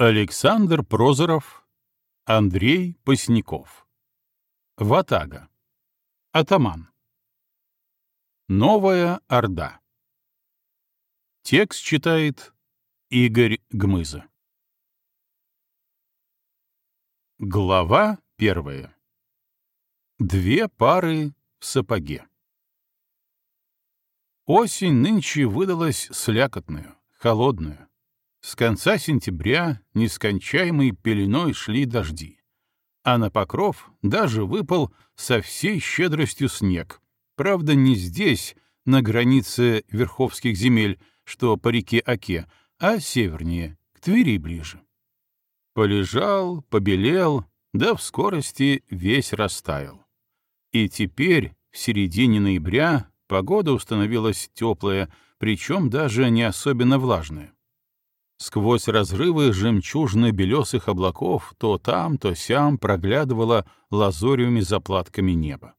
Александр Прозоров, Андрей Посняков. Ватага. Атаман. Новая Орда. Текст читает Игорь Гмыза. Глава первая. Две пары в сапоге. Осень нынче выдалась слякотную, холодную. С конца сентября нескончаемой пеленой шли дожди, а на покров даже выпал со всей щедростью снег. Правда, не здесь, на границе Верховских земель, что по реке Оке, а севернее, к Твери ближе. Полежал, побелел, да в скорости весь растаял. И теперь, в середине ноября, погода установилась теплая, причем даже не особенно влажная. Сквозь разрывы жемчужно-белесых облаков то там, то сям проглядывало лазоревыми заплатками небо.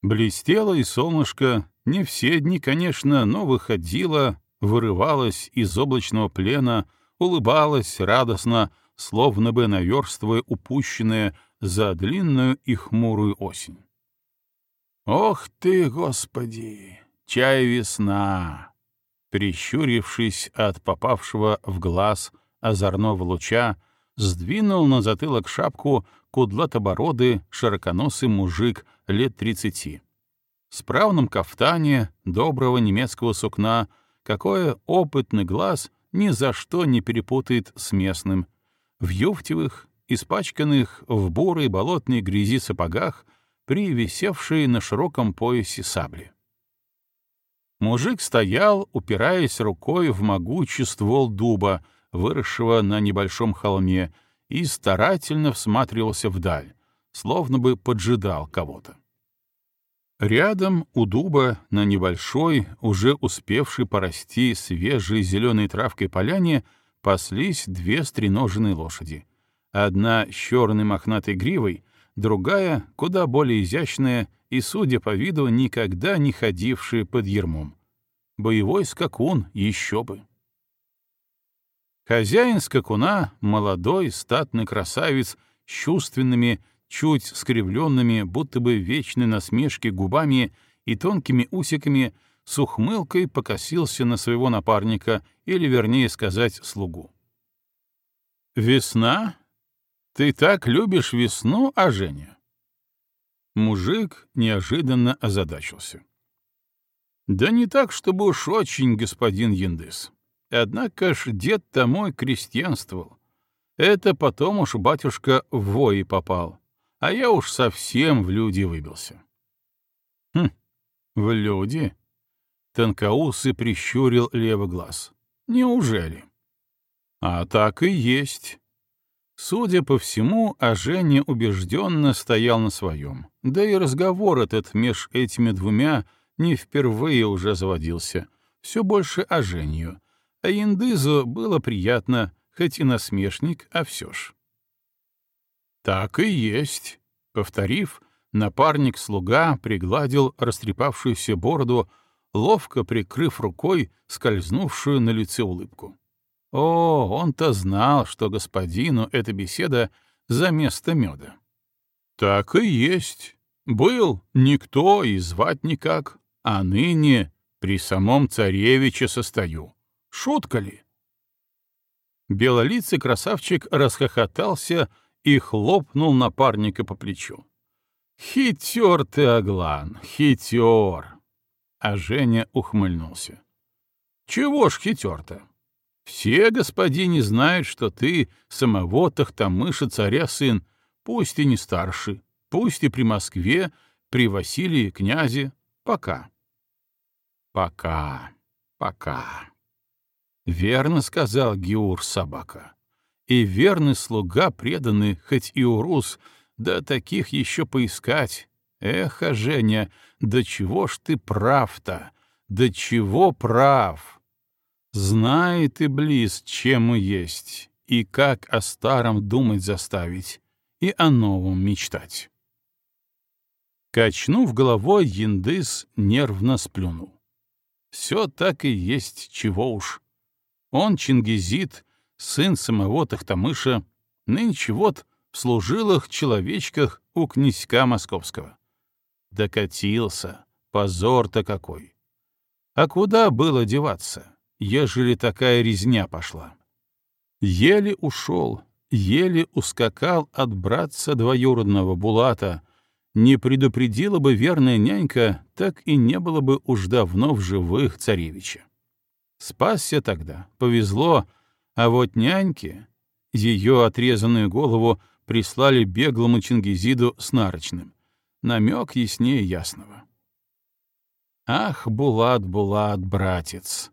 Блестело и солнышко, не все дни, конечно, но выходило, вырывалось из облачного плена, улыбалось радостно, словно бы наверстывая упущенное за длинную и хмурую осень. «Ох ты, Господи! Чай весна! Прищурившись от попавшего в глаз озорного луча, сдвинул на затылок шапку кудлатобородый широконосый мужик лет тридцати. В справном кафтане доброго немецкого сукна, какое опытный глаз ни за что не перепутает с местным, в юфтевых, испачканных в бурой болотной грязи сапогах, при висевшей на широком поясе сабли. Мужик стоял, упираясь рукой в могучий ствол дуба, выросшего на небольшом холме, и старательно всматривался вдаль, словно бы поджидал кого-то. Рядом у дуба на небольшой, уже успевшей порасти свежей зеленой травкой поляне, паслись две стреноженные лошади. Одна с черной мохнатой гривой, другая, куда более изящная и, судя по виду, никогда не ходившая под ермом. Боевой скакун еще бы. Хозяин скакуна — молодой, статный красавец с чувственными, чуть скривленными, будто бы вечной насмешки губами и тонкими усиками, с ухмылкой покосился на своего напарника, или, вернее сказать, слугу. «Весна? Ты так любишь весну, а Женя?» Мужик неожиданно озадачился. «Да не так, чтобы уж очень, господин Яндыс. Однако ж дед-то мой крестьянствовал. Это потом уж батюшка в вои попал, а я уж совсем в люди выбился». «Хм, в люди?» Тонкоусый прищурил левый глаз. «Неужели?» «А так и есть. Судя по всему, а Женя убежденно стоял на своем. Да и разговор этот меж этими двумя не впервые уже заводился. Все больше о Женью. А Индызу было приятно, хоть и насмешник, а все ж. «Так и есть», — повторив, напарник-слуга пригладил растрепавшуюся бороду, ловко прикрыв рукой скользнувшую на лице улыбку. О, он-то знал, что господину эта беседа за место меда. Так и есть. Был никто и звать никак, а ныне при самом царевиче состою. Шутка ли? Белолицый красавчик расхохотался и хлопнул напарника по плечу. «Хитер ты, Аглан, хитер!» А Женя ухмыльнулся. «Чего ж хитер-то? Все господини знают, что ты самого Тахтамыша царя сын, пусть и не старший, пусть и при Москве, при Василии князе, пока. Пока, пока. Верно сказал Геур собака. И верный слуга преданный, хоть и урус, да таких еще поискать. Эх, Женя, да чего ж ты прав-то? Да чего прав? Знает Иблис, чем мы есть, и как о старом думать заставить, и о новом мечтать. Качнув головой, Яндыс нервно сплюнул. Все так и есть, чего уж. Он чингизит, сын самого Тахтамыша, нынче вот в служилых человечках у князька московского. Докатился, позор-то какой! А куда было деваться, ежели такая резня пошла? Еле ушел, еле ускакал от братца двоюродного Булата. Не предупредила бы верная нянька, так и не было бы уж давно в живых царевича. Спасся тогда, повезло, а вот няньке ее отрезанную голову прислали беглому Чингизиду с нарочным. Намек яснее ясного. Ах, Булат, Булат, братец!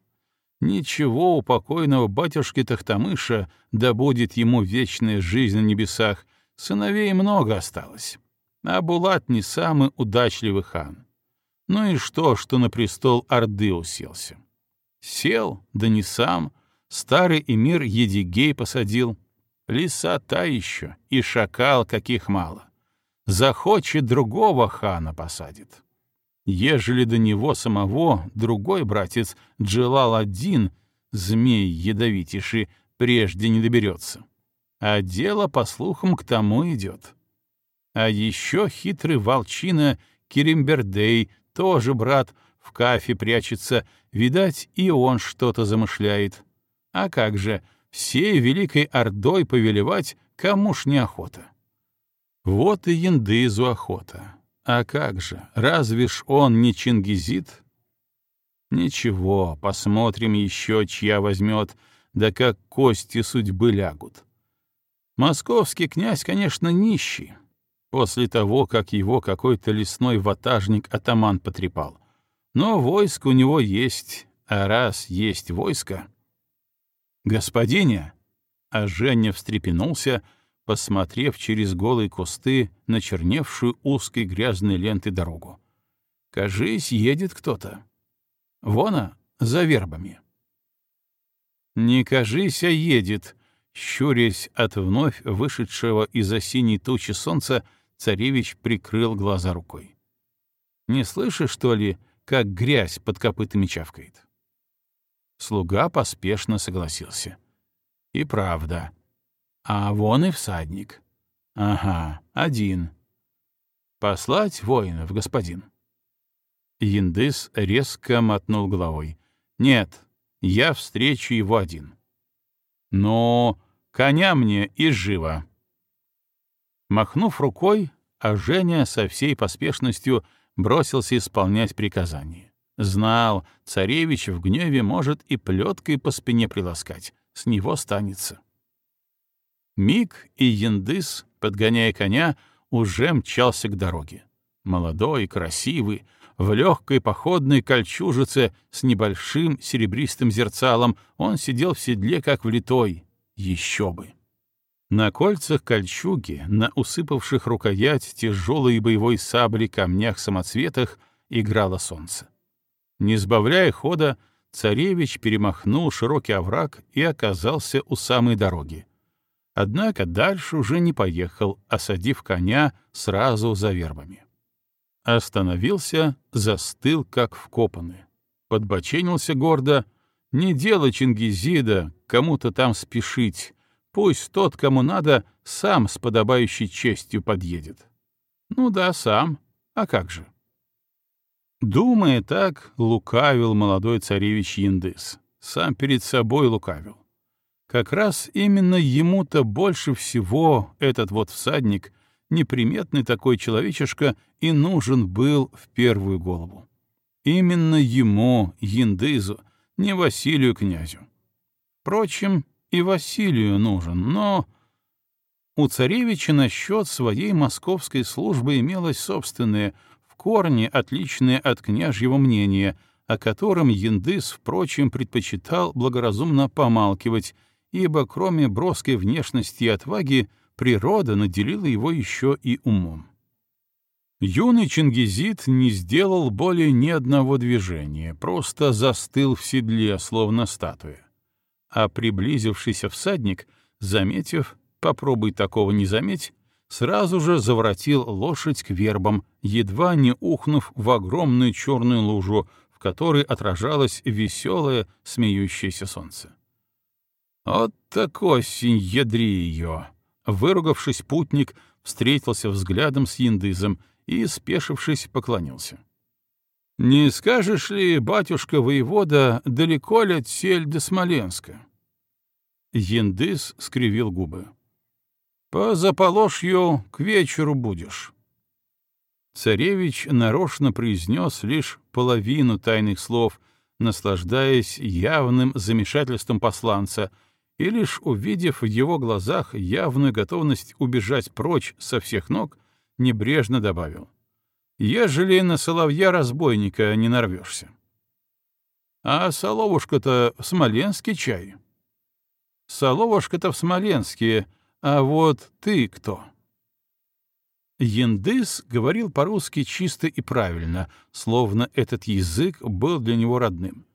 Ничего у покойного батюшки Тахтамыша, да будет ему вечная жизнь на небесах, сыновей много осталось. А Булат не самый удачливый хан. Ну и что, что на престол Орды уселся? Сел, да не сам, старый эмир Едигей посадил. Лиса та еще, и шакал каких мало. Захочет другого хана посадит. Ежели до него самого другой братец Джелал-один, змей ядовитейший, прежде не доберется. А дело, по слухам, к тому идет. А еще хитрый волчина Киримбердей, тоже брат, в кафе прячется, видать, и он что-то замышляет. А как же, всей Великой Ордой повелевать кому ж неохота? Вот и Яндызу охота. А как же, разве ж он не чингизит? Ничего, посмотрим еще, чья возьмет, да как кости судьбы лягут. Московский князь, конечно, нищий. После того, как его какой-то лесной ватажник-атаман потрепал. Но войско у него есть, а раз есть войско... «Господине!» А Женя встрепенулся, посмотрев через голые кусты на черневшую узкой грязной лентой дорогу. «Кажись, едет кто-то. Вона, за вербами». «Не кажись, а едет», — щурясь от вновь вышедшего из-за синей тучи солнца, царевич прикрыл глаза рукой. «Не слышишь, что ли, как грязь под копытами чавкает?» Слуга поспешно согласился. «И правда». А вон и всадник. Ага, один. Послать воинов, господин. Яндыс резко мотнул головой. Нет, я встречу его один. Но коня мне и живо. Махнув рукой, а Женя со всей поспешностью бросился исполнять приказание. Знал, царевич в гневе может и плеткой по спине приласкать, с него станется. Миг и Яндыс, подгоняя коня, уже мчался к дороге. Молодой, красивый, в легкой походной кольчужице с небольшим серебристым зерцалом, он сидел в седле, как влитой. Еще бы! На кольцах кольчуги, на усыпавших рукоять тяжелой боевой сабли камнях-самоцветах играло солнце. Не сбавляя хода, царевич перемахнул широкий овраг и оказался у самой дороги. Однако дальше уже не поехал, осадив коня сразу за вербами. Остановился, застыл, как вкопанный. Подбоченился гордо. Не дело Чингизида кому-то там спешить. Пусть тот, кому надо, сам с подобающей честью подъедет. Ну да, сам. А как же? Думая так, лукавил молодой царевич Яндыс. Сам перед собой лукавил. Как раз именно ему-то больше всего этот вот всадник, неприметный такой человечишка, и нужен был в первую голову. Именно ему, Яндызу, не Василию князю. Впрочем, и Василию нужен, но... У царевича насчет своей московской службы имелось собственное, в корне отличное от княжьего мнения, о котором Яндыс, впрочем, предпочитал благоразумно помалкивать ибо кроме броской внешности и отваги, природа наделила его еще и умом. Юный Чингизид не сделал более ни одного движения, просто застыл в седле, словно статуя. А приблизившийся всадник, заметив, попробуй такого не заметь, сразу же заворотил лошадь к вербам, едва не ухнув в огромную черную лужу, в которой отражалось веселое, смеющееся солнце. Вот такой осень, ядри ее! Выругавшись, путник встретился взглядом с яндызом и, спешившись, поклонился. — Не скажешь ли, батюшка воевода, далеко ли от сель до Смоленска? Яндыз скривил губы. — По заполошью к вечеру будешь. Царевич нарочно произнес лишь половину тайных слов, наслаждаясь явным замешательством посланца — и лишь увидев в его глазах явную готовность убежать прочь со всех ног, небрежно добавил. «Ежели на соловья-разбойника не нарвешься». «А соловушка-то в Смоленске чай?» «Соловушка-то в Смоленске, а вот ты кто?» Яндыс говорил по-русски чисто и правильно, словно этот язык был для него родным.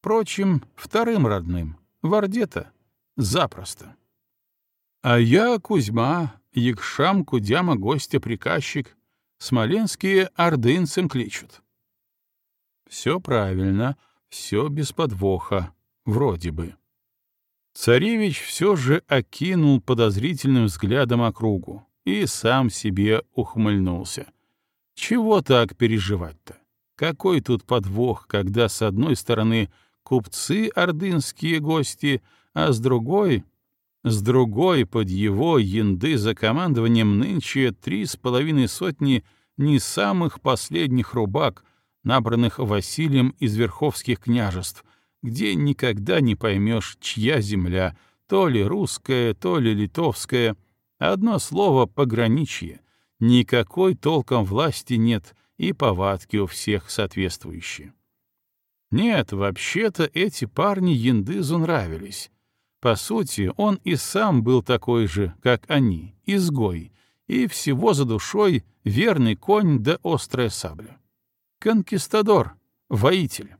Впрочем, вторым родным — в Орде-то Запросто. А я Кузьма, Якшам Кудяма гостя-приказчик, смоленские ордынцем кличут. Все правильно, все без подвоха, вроде бы. Царевич все же окинул подозрительным взглядом округу и сам себе ухмыльнулся. Чего так переживать-то? Какой тут подвох, когда с одной стороны купцы ордынские гости — а с другой... С другой под его янды за командованием нынче три с половиной сотни не самых последних рубак, набранных Василием из верховских княжеств, где никогда не поймешь, чья земля, то ли русская, то ли литовская. Одно слово — пограничье. Никакой толком власти нет, и повадки у всех соответствующие. Нет, вообще-то эти парни Яндызу нравились. По сути, он и сам был такой же, как они, изгой, и всего за душой верный конь да острая сабля. Конкистадор, воитель.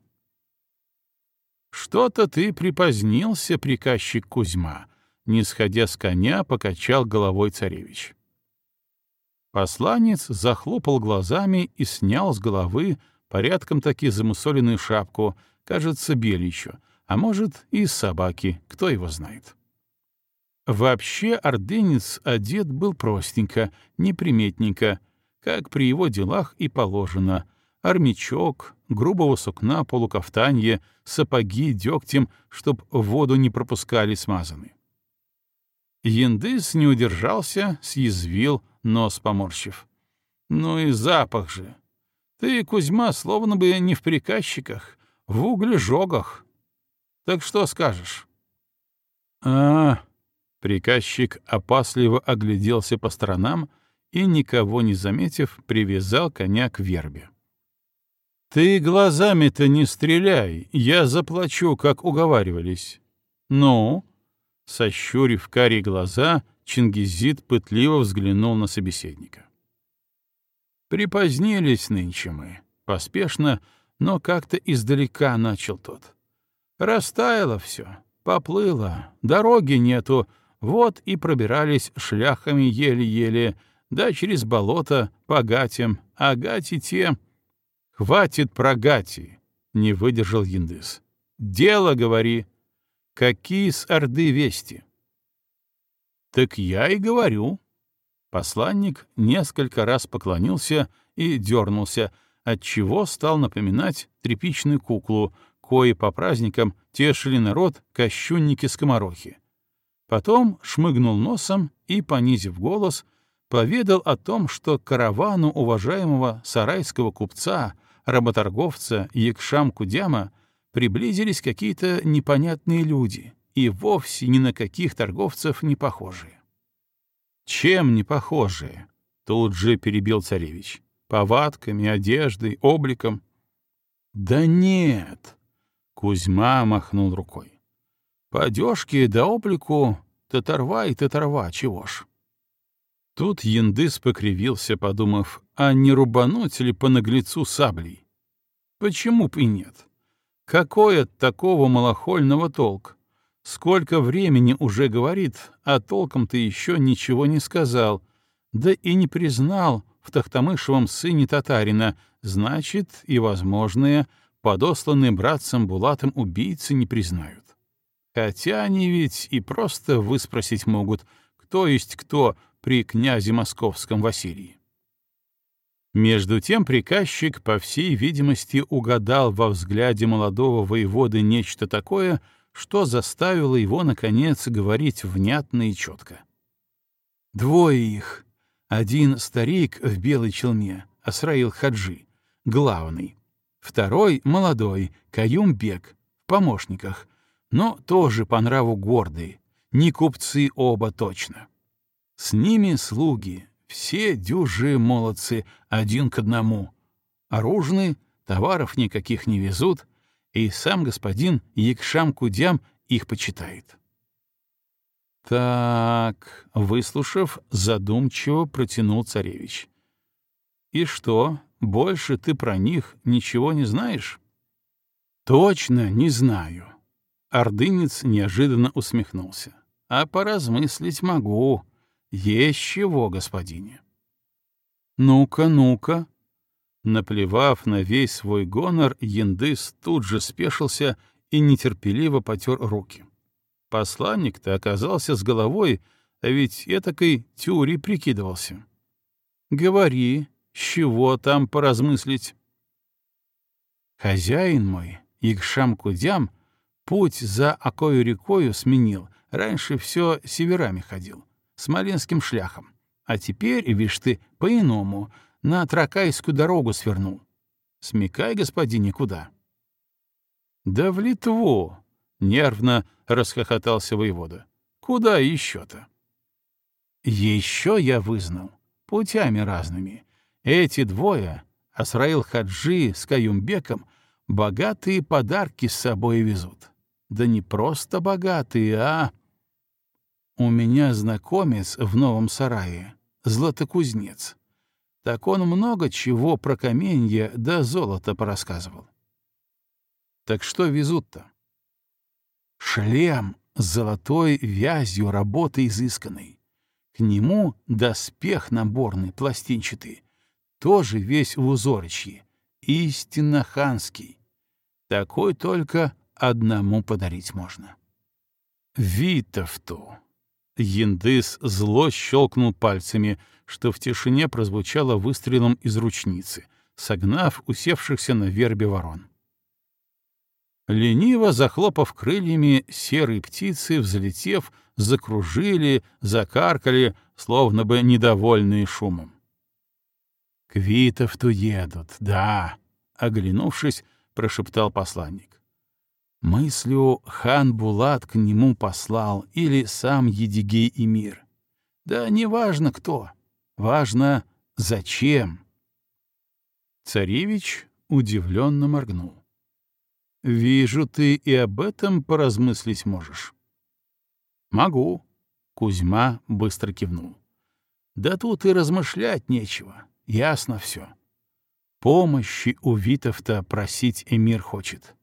«Что-то ты припозднился, приказчик Кузьма», — не сходя с коня, покачал головой царевич. Посланец захлопал глазами и снял с головы порядком таки замусоленную шапку, кажется, белищу, а может, и собаки, кто его знает. Вообще ордынец одет был простенько, неприметненько, как при его делах и положено. Армячок, грубого сукна полукафтанье, сапоги дегтем, чтоб воду не пропускали смазаны. Яндыс не удержался, съязвил, нос поморщив. Ну и запах же. Ты, Кузьма, словно бы не в приказчиках, в углежогах. Так что скажешь? А, приказчик опасливо огляделся по сторонам и, никого не заметив, привязал коня к вербе. Ты глазами-то не стреляй, я заплачу, как уговаривались. Ну, сощурив карие глаза, Чингизид пытливо взглянул на собеседника. Припозднились нынче мы, поспешно, но как-то издалека начал тот. Растаяло все, поплыло, дороги нету, вот и пробирались шляхами еле-еле, да через болото по гатям, а гати те... «Хватит про гати!» — не выдержал Яндыс. «Дело, говори. Какие с Орды вести?» «Так я и говорю». Посланник несколько раз поклонился и дернулся, отчего стал напоминать тряпичную куклу, кои по праздникам тешили народ кощунники-скоморохи. Потом шмыгнул носом и, понизив голос, поведал о том, что каравану уважаемого сарайского купца, работорговца Якшам Кудяма приблизились какие-то непонятные люди и вовсе ни на каких торговцев не похожие. «Чем не похожие?» — тут же перебил царевич. «Повадками, одеждой, обликом». «Да нет!» Кузьма махнул рукой. По одежке да облику татарва и татарва, чего ж. Тут Яндыс покривился, подумав, а не рубануть ли по наглецу саблей? Почему б и нет? Какой от такого малохольного толк? Сколько времени уже говорит, а толком-то еще ничего не сказал, да и не признал в Тахтамышевом сыне татарина, значит, и возможное подосланные братцем Булатом убийцы не признают. Хотя они ведь и просто выспросить могут, кто есть кто при князе московском Василии. Между тем приказчик, по всей видимости, угадал во взгляде молодого воеводы нечто такое, что заставило его, наконец, говорить внятно и четко. «Двое их. Один старик в белой челме, Асраил Хаджи, главный. Второй — молодой, Каюм-бек, в помощниках, но тоже по нраву гордые, не купцы оба точно. С ними слуги, все дюжие молодцы, один к одному. Оружны, товаров никаких не везут, и сам господин Якшам-Кудям их почитает. Так, выслушав, задумчиво протянул царевич. И что, больше ты про них ничего не знаешь? Точно не знаю. Ордынец неожиданно усмехнулся. А поразмыслить могу. Есть чего, господине. Ну-ка, ну-ка. Наплевав на весь свой гонор, Яндыс тут же спешился и нетерпеливо потер руки. Посланник-то оказался с головой, а ведь этакой тюри прикидывался. Говори, чего там поразмыслить? Хозяин мой, Игшам-Кудям, путь за Окою рекою сменил, раньше все северами ходил смоленским шляхом. А теперь, видишь ты, по-иному, на Тракайскую дорогу свернул. Смекай, господине, куда? — Да в Литву! — нервно расхохотался воевода. — Куда еще-то? — Еще я вызнал. Путями разными. Эти двое, Асраил Хаджи с Каюмбеком, богатые подарки с собой везут. Да не просто богатые, а у меня знакомец в новом сарае, златокузнец. Так он много чего про каменья да золото порассказывал. Так что везут-то? Шлем с золотой вязью работы изысканной. К нему доспех наборный, пластинчатый, тоже весь в узорочье, истинно ханский. Такой только одному подарить можно. Витовту, Яндыс зло щелкнул пальцами, что в тишине прозвучало выстрелом из ручницы, согнав усевшихся на вербе ворон. Лениво захлопав крыльями, серые птицы, взлетев, закружили, закаркали, словно бы недовольные шумом. «К Витовту едут, да», — оглянувшись, прошептал посланник. Мыслю хан Булат к нему послал или сам Едигей Эмир. Да не важно кто, важно зачем. Царевич удивленно моргнул. «Вижу, ты и об этом поразмыслить можешь». «Могу», — Кузьма быстро кивнул. «Да тут и размышлять нечего, ясно все. Помощи у Витовта просить эмир хочет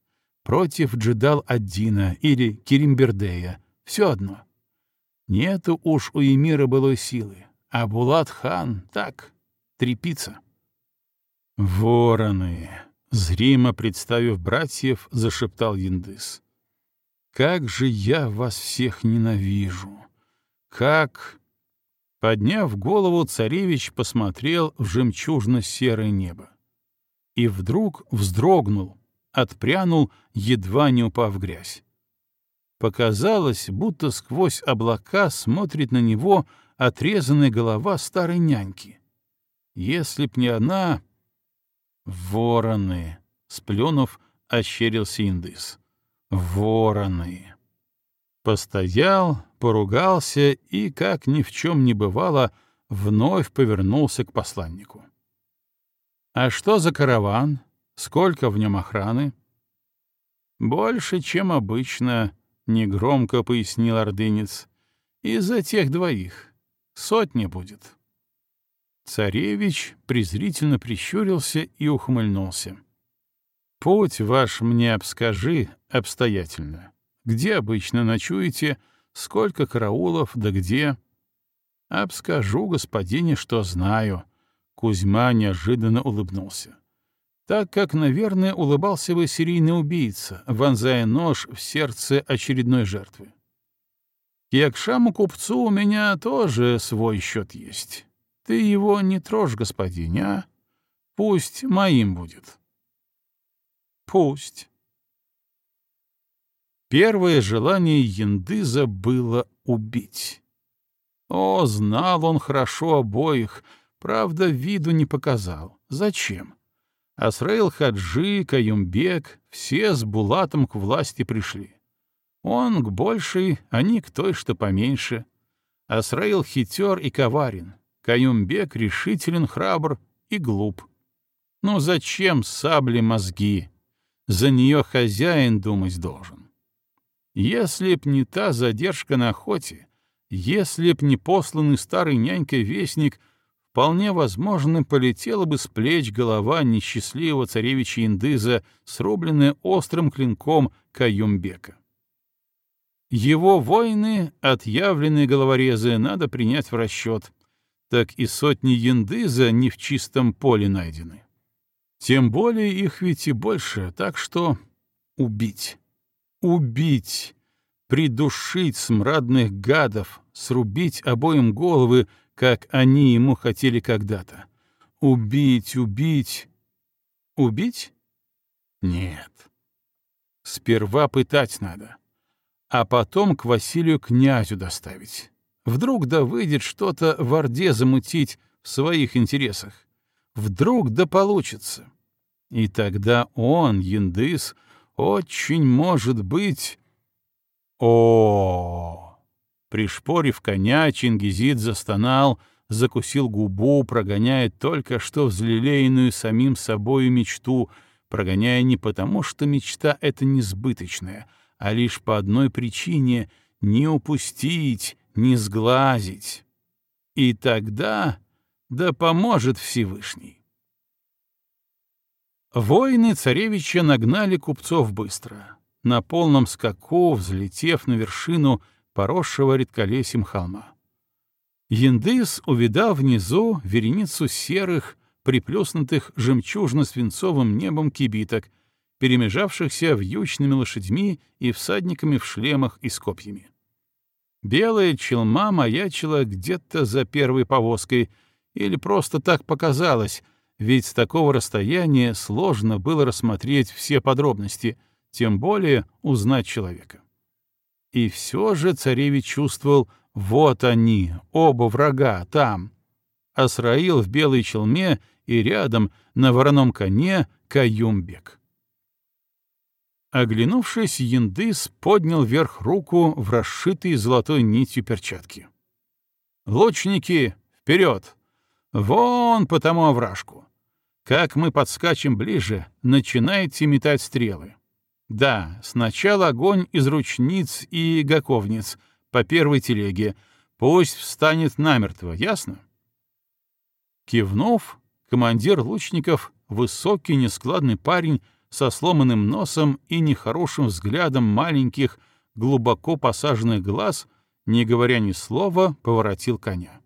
против Джидал-Аддина или Киримбердея, все одно. Нету уж у Эмира былой силы, а Булат-хан так, трепится. «Вороны!» — зримо представив братьев, зашептал Яндыс. «Как же я вас всех ненавижу! Как...» Подняв голову, царевич посмотрел в жемчужно-серое небо. И вдруг вздрогнул, отпрянул, едва не упав в грязь. Показалось, будто сквозь облака смотрит на него отрезанная голова старой няньки. Если б не она... Вороны! Сплюнув, ощерился индыс. Вороны! Постоял, поругался и, как ни в чем не бывало, вновь повернулся к посланнику. «А что за караван? Сколько в нем охраны? Больше, чем обычно, негромко пояснил ордынец. Из-за тех двоих. Сотня будет. Царевич презрительно прищурился и ухмыльнулся. «Путь ваш мне обскажи обстоятельно. Где обычно ночуете, сколько караулов, да где?» «Обскажу господине, что знаю». Кузьма неожиданно улыбнулся. так как, наверное, улыбался бы серийный убийца, вонзая нож в сердце очередной жертвы. Якшаму купцу у меня тоже свой счет есть. Ты его не трожь, господин, а? Пусть моим будет. Пусть. Первое желание Яндыза было убить. О, знал он хорошо обоих, правда, виду не показал. Зачем? Асраил Хаджи, Каюмбек — все с Булатом к власти пришли. Он к большей, они к той, что поменьше. Асраил хитер и коварен, Каюмбек решителен, храбр и глуп. Ну зачем сабли мозги? За нее хозяин думать должен. Если б не та задержка на охоте, если б не посланный старый нянькой вестник, вполне возможно, полетела бы с плеч голова несчастливого царевича Индыза, срубленная острым клинком Каюмбека. Его воины, отъявленные головорезы, надо принять в расчет, так и сотни Яндыза не в чистом поле найдены. Тем более их ведь и больше, так что убить, убить, придушить смрадных гадов, срубить обоим головы, как они ему хотели когда-то. Убить, убить. Убить? Нет. Сперва пытать надо, а потом к Василию князю доставить. Вдруг да выйдет что-то в Орде замутить в своих интересах. Вдруг да получится. И тогда он, Яндыс, очень может быть... О, -о, -о, -о Пришпорив коня, Чингизид застонал, закусил губу, прогоняя только что взлелеянную самим собою мечту, прогоняя не потому, что мечта — это несбыточная, а лишь по одной причине — не упустить, не сглазить. И тогда да поможет Всевышний. Воины царевича нагнали купцов быстро, на полном скаку, взлетев на вершину — поросшего редколесьем холма. Яндыс увидал внизу вереницу серых, приплюснутых жемчужно-свинцовым небом кибиток, перемежавшихся вьючными лошадьми и всадниками в шлемах и с копьями. Белая челма маячила где-то за первой повозкой, или просто так показалось, ведь с такого расстояния сложно было рассмотреть все подробности, тем более узнать человека. И все же царевич чувствовал, вот они, оба врага, там. Асраил в белой челме и рядом, на вороном коне, Каюмбек. Оглянувшись, Яндыс поднял вверх руку в расшитые золотой нитью перчатки. «Лучники, вперед! Вон по тому овражку! Как мы подскачем ближе, начинайте метать стрелы. Да, сначала огонь из ручниц и гаковниц по первой телеге. Пусть встанет намертво, ясно? Кивнув, командир лучников, высокий нескладный парень со сломанным носом и нехорошим взглядом маленьких, глубоко посаженных глаз, не говоря ни слова, поворотил коня.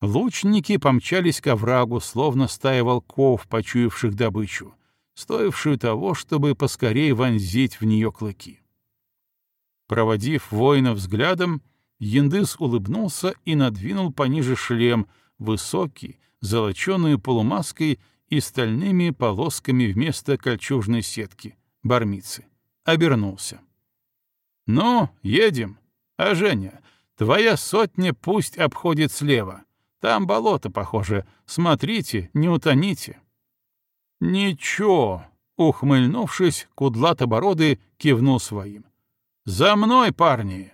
Лучники помчались к оврагу, словно стая волков, почуявших добычу стоившую того, чтобы поскорее вонзить в нее клыки. Проводив воина взглядом, Яндыс улыбнулся и надвинул пониже шлем, высокий, золоченую полумаской и стальными полосками вместо кольчужной сетки, бармицы. Обернулся. «Ну, едем. А, Женя, твоя сотня пусть обходит слева. Там болото, похоже. Смотрите, не утоните». «Ничего», — ухмыльнувшись, кудлатобородый кивнул своим. «За мной, парни!»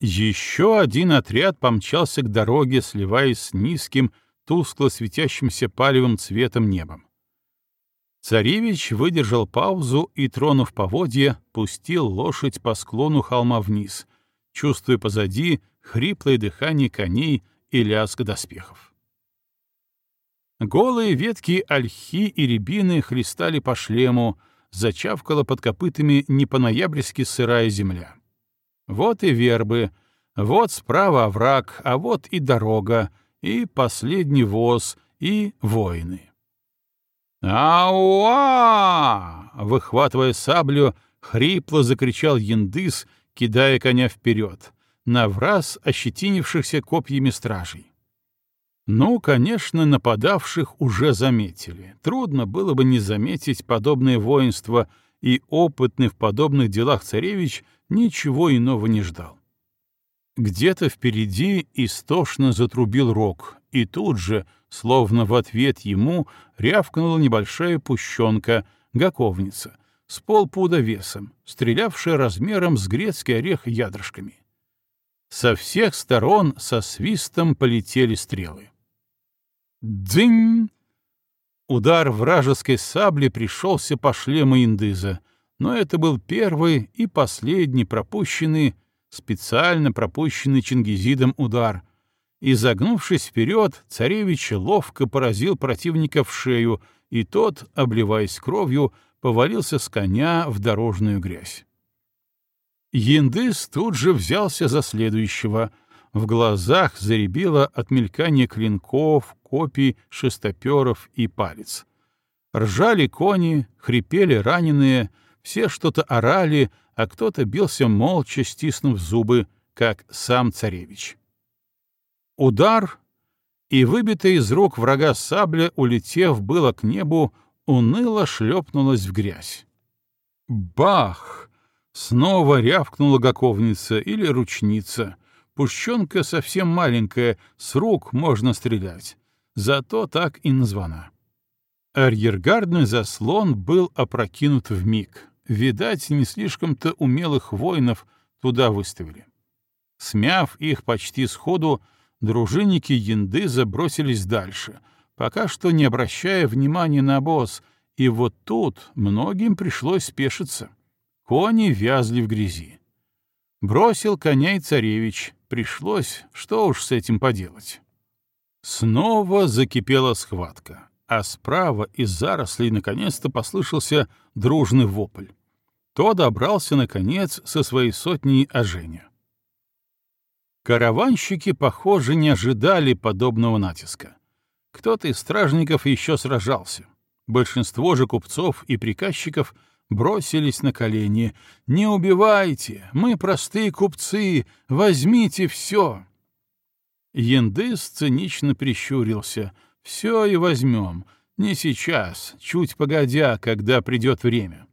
Еще один отряд помчался к дороге, сливаясь с низким, тускло светящимся палевым цветом небом. Царевич выдержал паузу и, тронув поводья, пустил лошадь по склону холма вниз, чувствуя позади хриплое дыхание коней и лязг доспехов. Голые ветки ольхи и рябины хлестали по шлему, зачавкала под копытами не по-ноябрьски сырая земля. Вот и вербы, вот справа овраг, а вот и дорога, и последний воз, и воины. «Ауа!» — выхватывая саблю, хрипло закричал Яндыс, кидая коня вперед, на враз ощетинившихся копьями стражей. Ну, конечно, нападавших уже заметили. Трудно было бы не заметить подобное воинство, и опытный в подобных делах царевич ничего иного не ждал. Где-то впереди истошно затрубил рог, и тут же, словно в ответ ему, рявкнула небольшая пущенка, гаковница, с полпуда весом, стрелявшая размером с грецкий орех ядрышками. Со всех сторон со свистом полетели стрелы. Дзынь! Удар вражеской сабли пришелся по шлему индыза, но это был первый и последний пропущенный, специально пропущенный Чингизидом удар. И, загнувшись вперед, царевич ловко поразил противника в шею, и тот, обливаясь кровью, повалился с коня в дорожную грязь. Яндыс тут же взялся за следующего. В глазах заребило от мелькания клинков, копий, шестоперов и палец. Ржали кони, хрипели раненые, все что-то орали, а кто-то бился молча, стиснув зубы, как сам царевич. Удар, и выбитая из рук врага сабля, улетев было к небу, уныло шлепнулась в грязь. Бах! Снова рявкнула гаковница или ручница. Пущенка совсем маленькая, с рук можно стрелять. Зато так и названа. Арьергардный заслон был опрокинут в миг. Видать, не слишком-то умелых воинов туда выставили. Смяв их почти сходу, дружинники Янды забросились дальше, пока что не обращая внимания на босс, и вот тут многим пришлось спешиться. Кони вязли в грязи. Бросил коня царевич. Пришлось, что уж с этим поделать. Снова закипела схватка, а справа из зарослей наконец-то послышался дружный вопль. То добрался, наконец, со своей сотней оженя. Караванщики, похоже, не ожидали подобного натиска. Кто-то из стражников еще сражался. Большинство же купцов и приказчиков — бросились на колени. «Не убивайте! Мы простые купцы! Возьмите все!» Яндыс цинично прищурился. «Все и возьмем. Не сейчас, чуть погодя, когда придет время».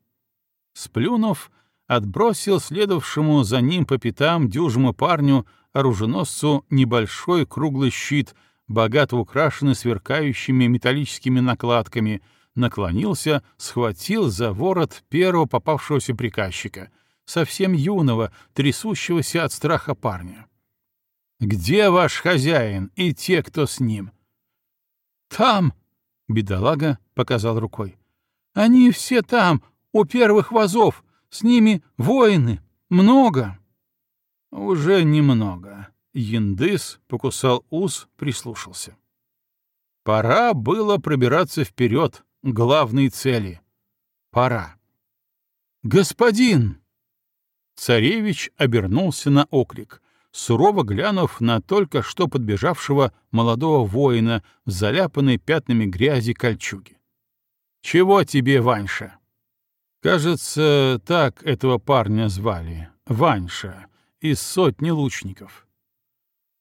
Сплюнув, отбросил следовавшему за ним по пятам дюжему парню, оруженосцу, небольшой круглый щит, богато украшенный сверкающими металлическими накладками — наклонился, схватил за ворот первого попавшегося приказчика, совсем юного, трясущегося от страха парня. «Где ваш хозяин и те, кто с ним?» «Там!» — бедолага показал рукой. «Они все там, у первых вазов, с ними воины, много!» «Уже немного». Яндыс покусал ус, прислушался. Пора было пробираться вперед, главной цели. Пора. «Господин!» Царевич обернулся на оклик, сурово глянув на только что подбежавшего молодого воина в заляпанной пятнами грязи кольчуге. «Чего тебе, Ваньша?» Кажется, так этого парня звали. Ваньша, из сотни лучников.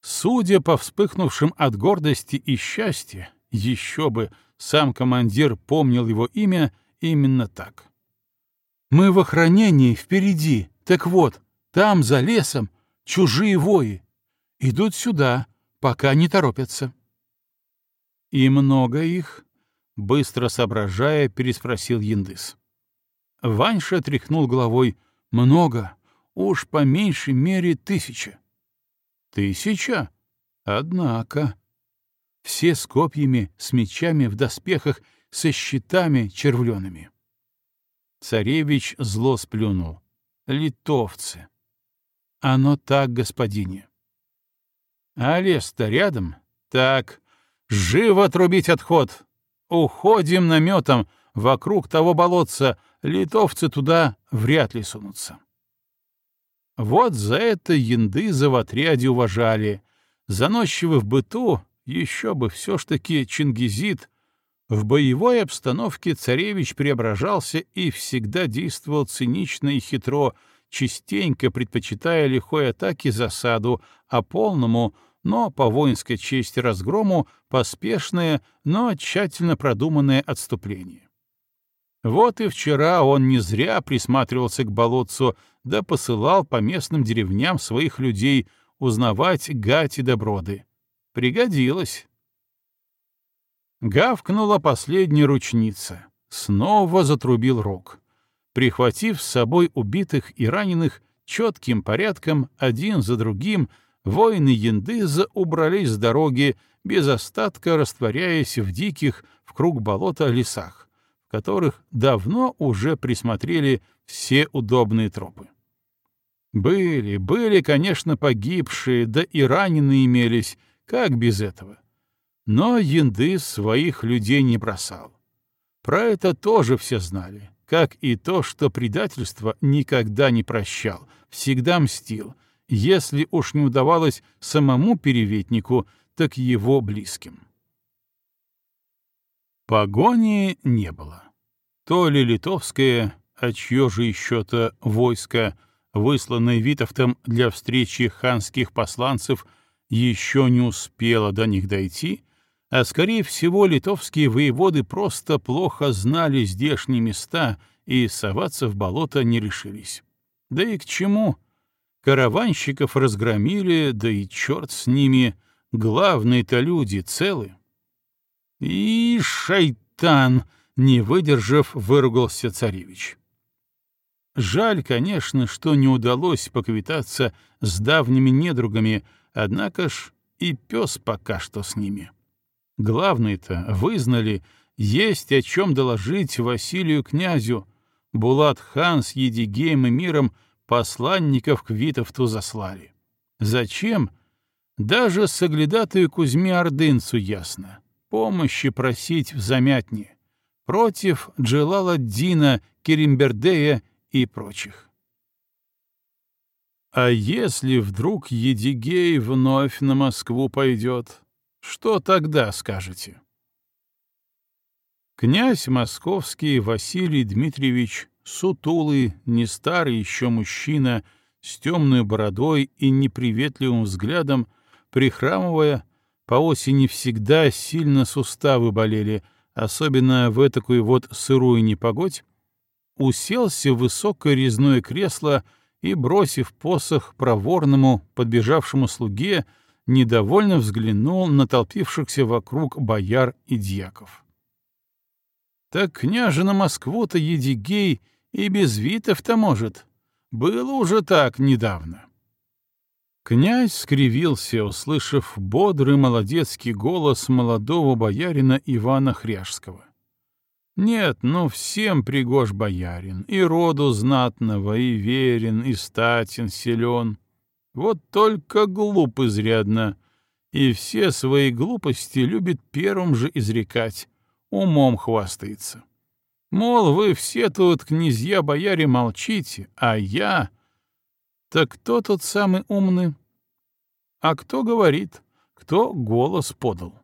Судя по вспыхнувшим от гордости и счастья, еще бы, сам командир помнил его имя именно так. «Мы в охранении, впереди. Так вот, там, за лесом, чужие вои. Идут сюда, пока не торопятся». «И много их?» — быстро соображая, переспросил Яндыс. Ваньша тряхнул головой. «Много. Уж по меньшей мере тысяча». «Тысяча? Однако...» все с копьями, с мечами в доспехах, со щитами червленными. Царевич зло сплюнул. Литовцы. Оно так, господине. А лес-то рядом? Так, живо отрубить отход. Уходим наметом вокруг того болотца, литовцы туда вряд ли сунутся. Вот за это яндыза в отряде уважали. Заносчивы в быту, еще бы все ж таки Чингизид, В боевой обстановке царевич преображался и всегда действовал цинично и хитро, частенько предпочитая лихой атаке засаду, а полному, но по воинской чести разгрому, поспешное, но тщательно продуманное отступление. Вот и вчера он не зря присматривался к болотцу, да посылал по местным деревням своих людей узнавать гати доброды. Пригодилось. Гавкнула последняя ручница. Снова затрубил рог. Прихватив с собой убитых и раненых, четким порядком, один за другим, воины Яндыза убрались с дороги, без остатка растворяясь в диких, в круг болота лесах, в которых давно уже присмотрели все удобные тропы. Были, были, конечно, погибшие, да и раненые имелись, как без этого? Но Янды своих людей не бросал. Про это тоже все знали, как и то, что предательство никогда не прощал, всегда мстил, если уж не удавалось самому переветнику, так его близким. Погони не было. То ли литовское, а чье же еще-то войско, высланное Витовтом для встречи ханских посланцев, еще не успело до них дойти, а, скорее всего, литовские воеводы просто плохо знали здешние места и соваться в болото не решились. Да и к чему? Караванщиков разгромили, да и черт с ними, главные-то люди целы. И шайтан, не выдержав, выругался царевич. Жаль, конечно, что не удалось поквитаться с давними недругами, однако ж и пес пока что с ними. Главное-то, вызнали, есть о чем доложить Василию князю. Булат-хан с Едигеем и миром посланников к Витовту заслали. Зачем? Даже соглядатую Кузьме Ордынцу ясно. Помощи просить в замятне. Против Джелала-Дина, Керимбердея и прочих. А если вдруг Едигей вновь на Москву пойдет? Что тогда скажете? Князь московский Василий Дмитриевич, сутулый, не старый еще мужчина, с темной бородой и неприветливым взглядом, прихрамывая, по осени всегда сильно суставы болели, особенно в этакую вот сырую непогодь, уселся в высокое резное кресло и, бросив посох проворному подбежавшему слуге, недовольно взглянул на толпившихся вокруг бояр и дьяков. Так княже на Москву-то Едигей и без Витов-то может. Было уже так недавно. Князь скривился, услышав бодрый молодецкий голос молодого боярина Ивана Хряжского. Нет, ну всем пригож боярин, и роду знатного, и верен, и статен силен. Вот только глуп изрядно, и все свои глупости любит первым же изрекать, умом хвастается. Мол, вы все тут, князья-бояре, молчите, а я... Так кто тот самый умный? А кто говорит, кто голос подал?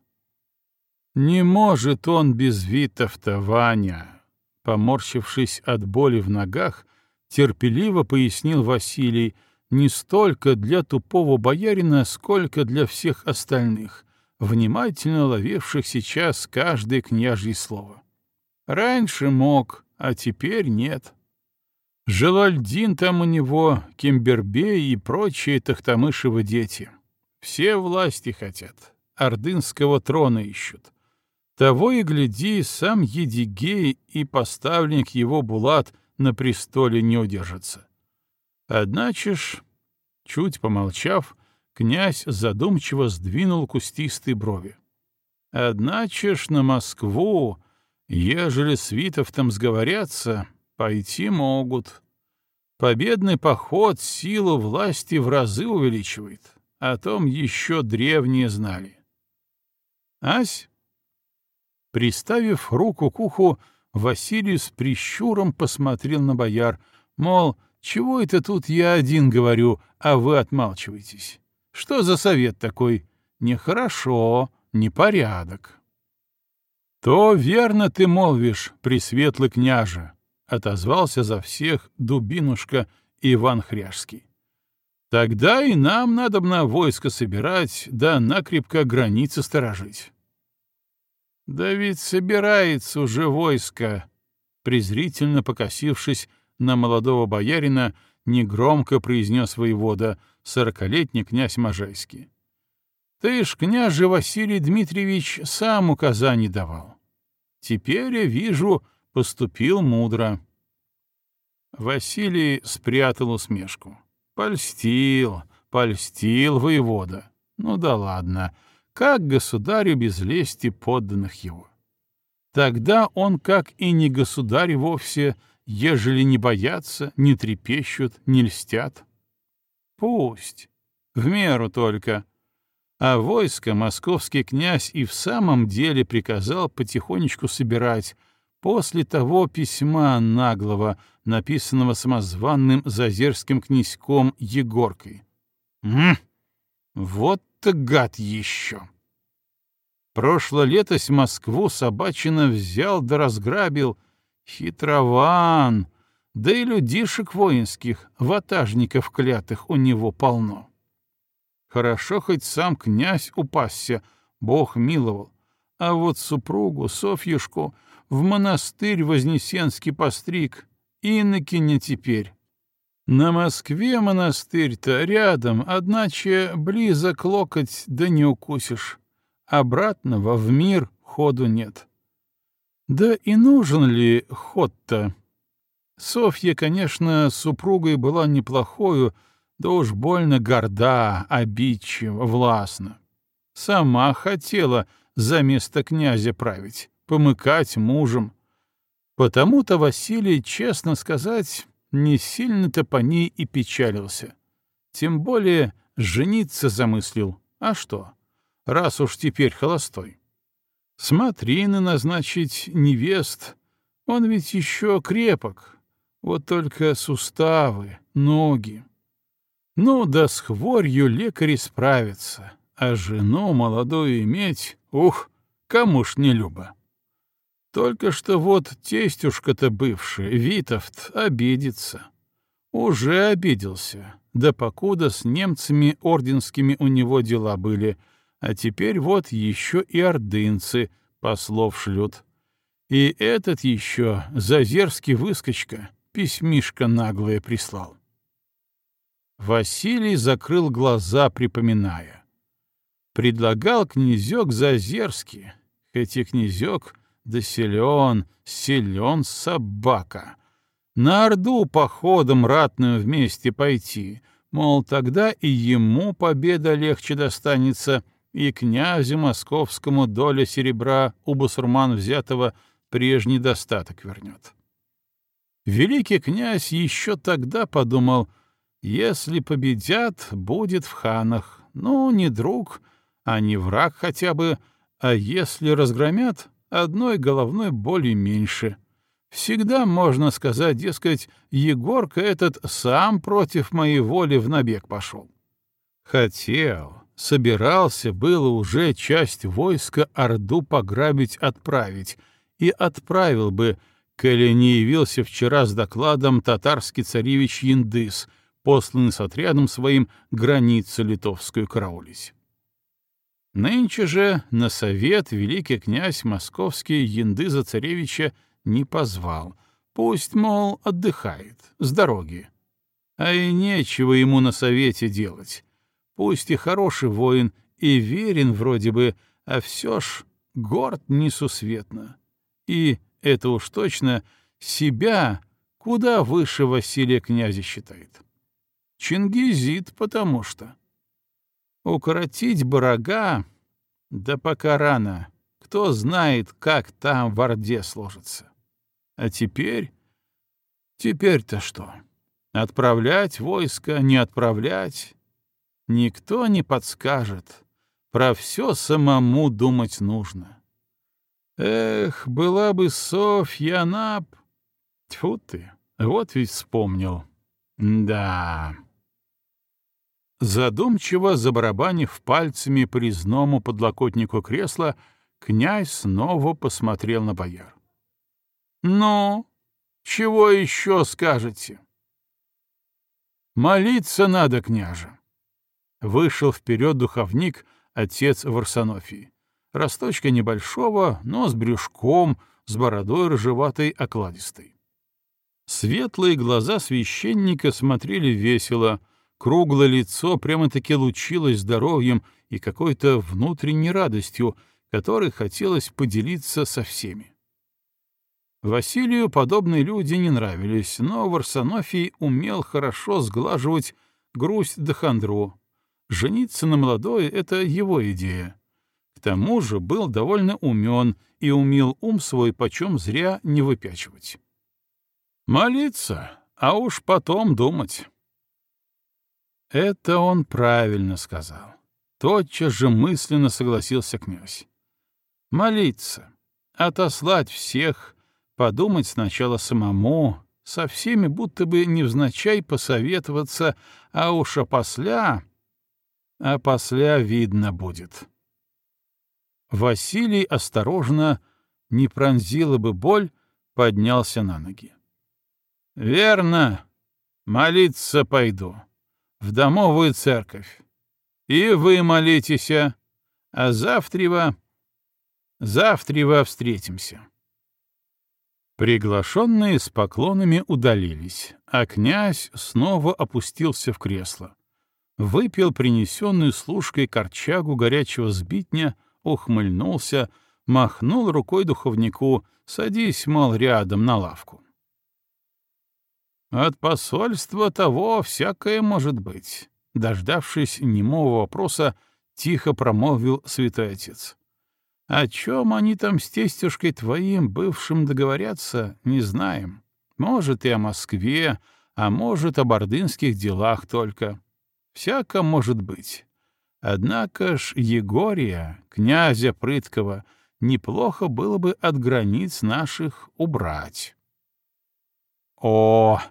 Не может он без Витовта, Ваня. Поморщившись от боли в ногах, терпеливо пояснил Василий, не столько для тупого боярина, сколько для всех остальных, внимательно ловивших сейчас каждое княжье слово. Раньше мог, а теперь нет. Желальдин там у него, Кембербей и прочие Тахтамышевы дети. Все власти хотят, ордынского трона ищут. Того и гляди, сам Едигей и поставленник его Булат на престоле не удержатся. Одначе ж, чуть помолчав, князь задумчиво сдвинул кустистые брови. Одначе ж на Москву, ежели с Витовтом сговорятся, пойти могут. Победный поход силу власти в разы увеличивает. О том еще древние знали. Ась? Приставив руку к уху, Василий с прищуром посмотрел на бояр, мол, чего это тут я один говорю, а вы отмалчиваетесь? Что за совет такой? Нехорошо, непорядок. То верно ты молвишь, пресветлый княже, — отозвался за всех дубинушка Иван Хряжский. Тогда и нам надо на войско собирать, да накрепко границы сторожить. Да ведь собирается уже войско, презрительно покосившись на молодого боярина, негромко произнес воевода, сорокалетний князь Можайский. Ты ж, княже Василий Дмитриевич, сам указаний давал. Теперь я вижу, поступил мудро. Василий спрятал усмешку. Польстил, польстил воевода. Ну да ладно, как государю без лести подданных его. Тогда он, как и не государь вовсе, ежели не боятся, не трепещут, не льстят. Пусть, в меру только, а войско московский князь и в самом деле приказал потихонечку собирать после того письма наглого, написанного самозванным зазерским князьком Егоркой. М вот-то гад еще! Прошло летось Москву собачина взял да разграбил. Хитрован! Да и людишек воинских, ватажников клятых у него полно. Хорошо хоть сам князь упасся, Бог миловал. А вот супругу, Софьюшку, в монастырь Вознесенский постриг, инокиня теперь. На Москве монастырь-то рядом, одначе близок локоть, да не укусишь. Обратного в мир ходу нет. Да и нужен ли ход-то? Софья, конечно, супругой была неплохою, да уж больно горда, обидчива, властна. Сама хотела за место князя править, помыкать мужем. Потому-то Василий, честно сказать, не сильно-то по ней и печалился. Тем более жениться замыслил. А что, раз уж теперь холостой? Смотрины назначить невест, он ведь еще крепок. Вот только суставы, ноги. Ну да с хворью лекари справятся, а жену молодую иметь, ух, кому ж не любо. Только что вот тестюшка-то бывший, Витовт, обидится. Уже обиделся, да покуда с немцами орденскими у него дела были, а теперь вот еще и ордынцы послов шлют. И этот еще, зазерский выскочка, письмишко наглое прислал. Василий закрыл глаза, припоминая. Предлагал князек Зазерский, хоть и князек, да силен, силен собака. На Орду походом ратным вместе пойти, мол, тогда и ему победа легче достанется, и князю московскому доля серебра у басурман взятого прежний достаток вернет. Великий князь еще тогда подумал — если победят, будет в ханах. Ну, не друг, а не враг хотя бы. А если разгромят, одной головной боли меньше. Всегда можно сказать, дескать, Егорка этот сам против моей воли в набег пошел. Хотел, собирался было уже часть войска Орду пограбить отправить, и отправил бы, коли не явился вчера с докладом татарский царевич Яндыс — посланный с отрядом своим границу литовскую караулить. Нынче же на совет великий князь московский Яндыза царевича не позвал, пусть, мол, отдыхает, с дороги. А и нечего ему на совете делать. Пусть и хороший воин, и верен вроде бы, а все ж горд несусветно. И, это уж точно, себя куда выше Василия князя считает. Чингизит, потому что. Укоротить барага, да пока рано. Кто знает, как там в Орде сложится. А теперь... Теперь-то что? Отправлять войско, не отправлять? Никто не подскажет. Про все самому думать нужно. Эх, была бы Софья Нап... Тьфу ты, вот ведь вспомнил. Да... Задумчиво забарабанив пальцами по резному подлокотнику кресла, Князь снова посмотрел на бояр. «Ну, чего еще скажете?» «Молиться надо, княже!» Вышел вперед духовник, отец Варсонофии. Росточка небольшого, но с брюшком, с бородой рыжеватой окладистой. Светлые глаза священника смотрели весело, круглое лицо прямо-таки лучилось здоровьем и какой-то внутренней радостью, которой хотелось поделиться со всеми. Василию подобные люди не нравились, но Варсонофий умел хорошо сглаживать грусть да хандру. Жениться на молодой — это его идея. К тому же был довольно умен и умел ум свой почем зря не выпячивать. Молиться, а уж потом думать. Это он правильно сказал. Тотчас же мысленно согласился князь. Молиться, отослать всех, подумать сначала самому, со всеми будто бы невзначай посоветоваться, а уж опосля... А после видно будет. Василий осторожно, не пронзила бы боль, поднялся на ноги. «Верно, молиться пойду, в домовую церковь. И вы молитесь, а завтрева... Завтрева встретимся». Приглашенные с поклонами удалились, а князь снова опустился в кресло. Выпил принесенную служкой корчагу горячего сбитня, ухмыльнулся, махнул рукой духовнику, садись, мол, рядом на лавку. От посольства того всякое может быть. Дождавшись немого вопроса, тихо промолвил святой отец. О чем они там с тестюшкой твоим бывшим договорятся, не знаем. Может, и о Москве, а может, о бордынских делах только. Всяко может быть. Однако ж Егория, князя Прыткова, неплохо было бы от границ наших убрать. О!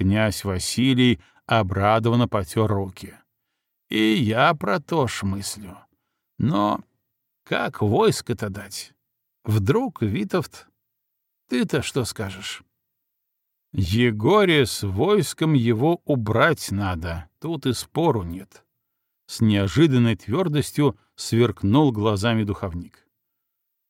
Князь Василий обрадованно потер руки. И я про то ж мыслю. Но как войско-то дать? Вдруг, Витовт, ты-то что скажешь? Егоре с войском его убрать надо, тут и спору нет. С неожиданной твердостью сверкнул глазами духовник.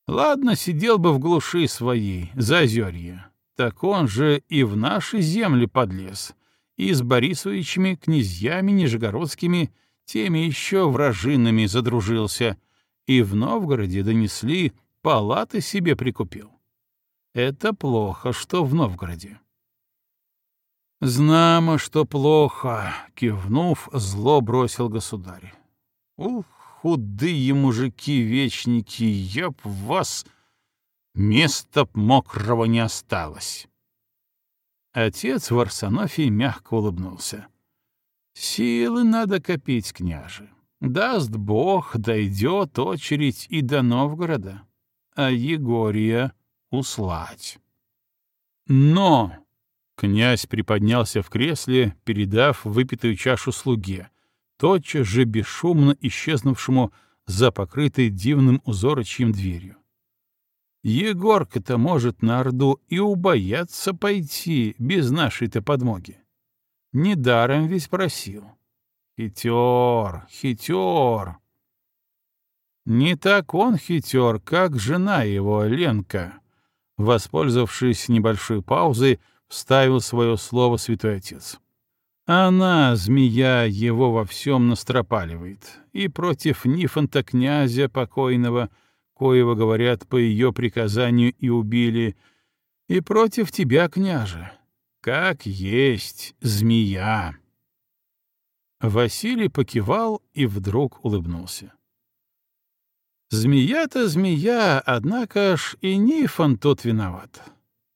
Ладно, сидел бы в глуши своей, за озерье. Так он же и в наши земли подлез, и с Борисовичами, князьями нижегородскими, теми еще вражинами задружился — и в Новгороде донесли, палаты себе прикупил. Это плохо, что в Новгороде. «Знамо, что плохо», — кивнув, зло бросил государь. «Ух, худые мужики-вечники, я б вас... Места мокрого не осталось». Отец Варсонофий мягко улыбнулся. «Силы надо копить, княже. Даст Бог, дойдет очередь и до Новгорода, а Егория услать. Но князь приподнялся в кресле, передав выпитую чашу слуге, тотчас же бесшумно исчезнувшему за покрытой дивным узорочьим дверью. Егорка-то может на Орду и убояться пойти без нашей-то подмоги. Недаром весь просил. Хитер, хитер. Не так он хитер, как жена его, Ленка. Воспользовавшись небольшой паузой, вставил свое слово святой отец. Она, змея, его во всем настропаливает, и против Нифонта князя покойного, коего, говорят, по ее приказанию и убили, и против тебя, княже, как есть змея. Василий покивал и вдруг улыбнулся. Змея-то змея, однако ж и Нифон тут виноват.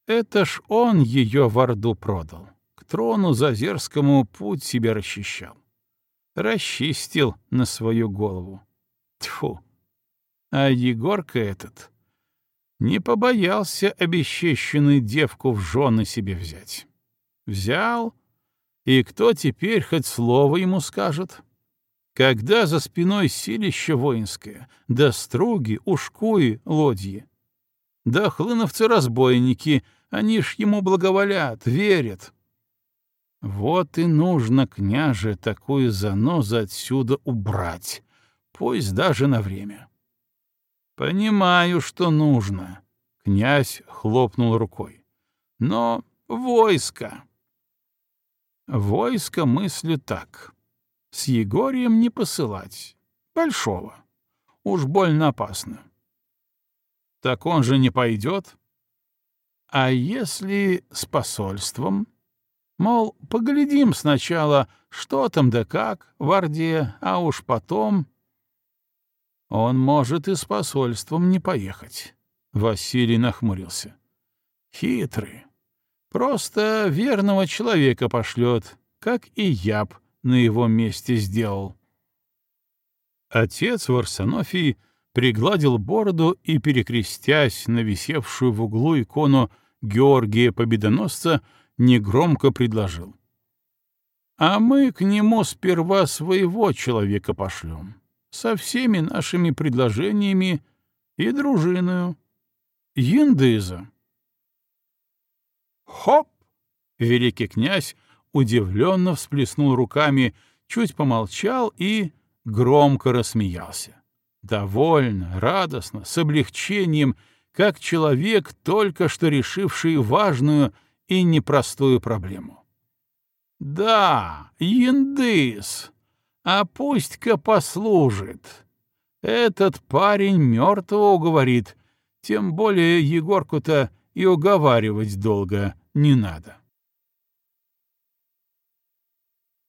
Это ж он ее в Орду продал. К трону Зазерскому путь себе расчищал. Расчистил на свою голову. Тьфу! А Егорка этот не побоялся обесчещенную девку в жены себе взять. Взял — и кто теперь хоть слово ему скажет? когда за спиной силище воинское, да струги, ушкуи, лодьи. Да хлыновцы-разбойники, они ж ему благоволят, верят. Вот и нужно, княже, такую занозу отсюда убрать, пусть даже на время. Понимаю, что нужно. Князь хлопнул рукой. Но войско. Войско мыслю так. С Егорием не посылать. Большого. Уж больно опасно. Так он же не пойдет. А если с посольством? Мол, поглядим сначала, что там да как в Орде, а уж потом... Он может и с посольством не поехать. Василий нахмурился. Хитрый. Просто верного человека пошлет, как и я б на его месте сделал. Отец Варсонофий пригладил бороду и, перекрестясь на висевшую в углу икону Георгия Победоносца, негромко предложил. «А мы к нему сперва своего человека пошлем, со всеми нашими предложениями и дружиною. Яндыза». «Хоп!» — великий князь удивленно всплеснул руками, чуть помолчал и громко рассмеялся. Довольно, радостно, с облегчением, как человек, только что решивший важную и непростую проблему. «Да, яндыс, а пусть-ка послужит. Этот парень мертвого уговорит, тем более Егорку-то и уговаривать долго не надо».